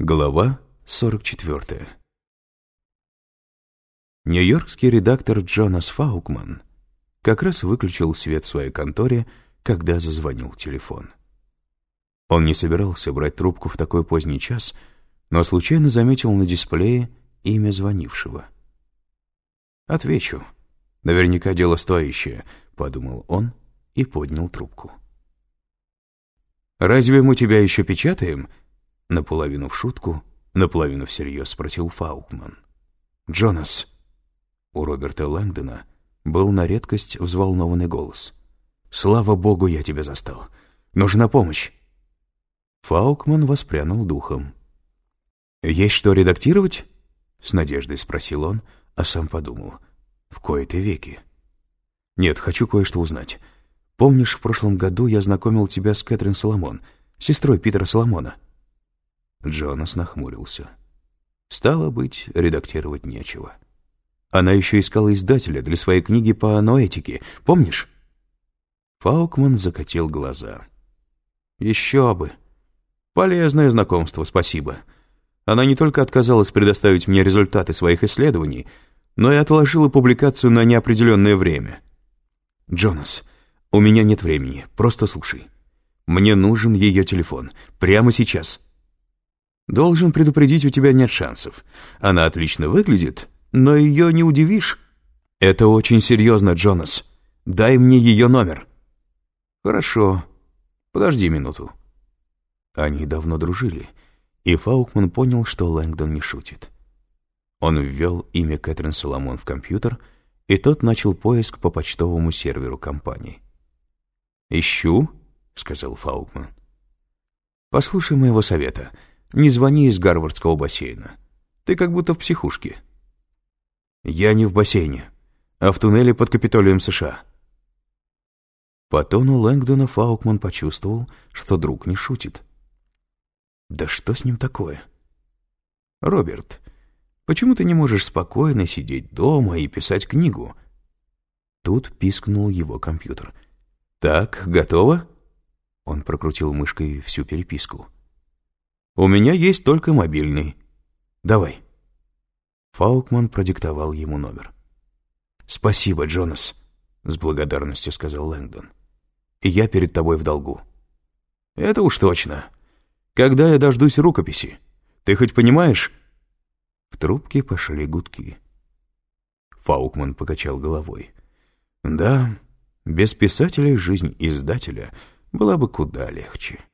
Глава 44 Нью-Йоркский редактор Джонас Фаукман как раз выключил свет в своей конторе, когда зазвонил телефон. Он не собирался брать трубку в такой поздний час, но случайно заметил на дисплее имя звонившего. «Отвечу. Наверняка дело стоящее», — подумал он и поднял трубку. «Разве мы тебя еще печатаем?» Наполовину в шутку, наполовину всерьез спросил Фаукман. «Джонас!» У Роберта Лэнгдона был на редкость взволнованный голос. «Слава богу, я тебя застал. Нужна помощь!» Фаукман воспрянул духом. «Есть что редактировать?» — с надеждой спросил он, а сам подумал. «В кои-то веки». «Нет, хочу кое-что узнать. Помнишь, в прошлом году я знакомил тебя с Кэтрин Соломон, сестрой Питера Соломона?» Джонас нахмурился. Стало быть, редактировать нечего. Она еще искала издателя для своей книги по ноэтике, помнишь? Фаукман закатил глаза. «Еще бы! Полезное знакомство, спасибо. Она не только отказалась предоставить мне результаты своих исследований, но и отложила публикацию на неопределенное время. Джонас, у меня нет времени, просто слушай. Мне нужен ее телефон, прямо сейчас». Должен предупредить, у тебя нет шансов. Она отлично выглядит, но ее не удивишь. Это очень серьезно, Джонас. Дай мне ее номер. Хорошо. Подожди минуту. Они давно дружили, и Фаукман понял, что Лэнгдон не шутит. Он ввел имя Кэтрин Соломон в компьютер, и тот начал поиск по почтовому серверу компании. «Ищу», — сказал Фаукман. «Послушай моего совета». Не звони из Гарвардского бассейна. Ты как будто в психушке. Я не в бассейне, а в туннеле под Капитолием США. По тону Лэнгдона Фаукман почувствовал, что друг не шутит. Да что с ним такое? Роберт, почему ты не можешь спокойно сидеть дома и писать книгу? Тут пискнул его компьютер. Так, готово? Он прокрутил мышкой всю переписку. У меня есть только мобильный. Давай». Фаукман продиктовал ему номер. «Спасибо, Джонас», — с благодарностью сказал Лэнгдон. «И я перед тобой в долгу». «Это уж точно. Когда я дождусь рукописи? Ты хоть понимаешь?» В трубке пошли гудки. Фаукман покачал головой. «Да, без писателя жизнь издателя была бы куда легче».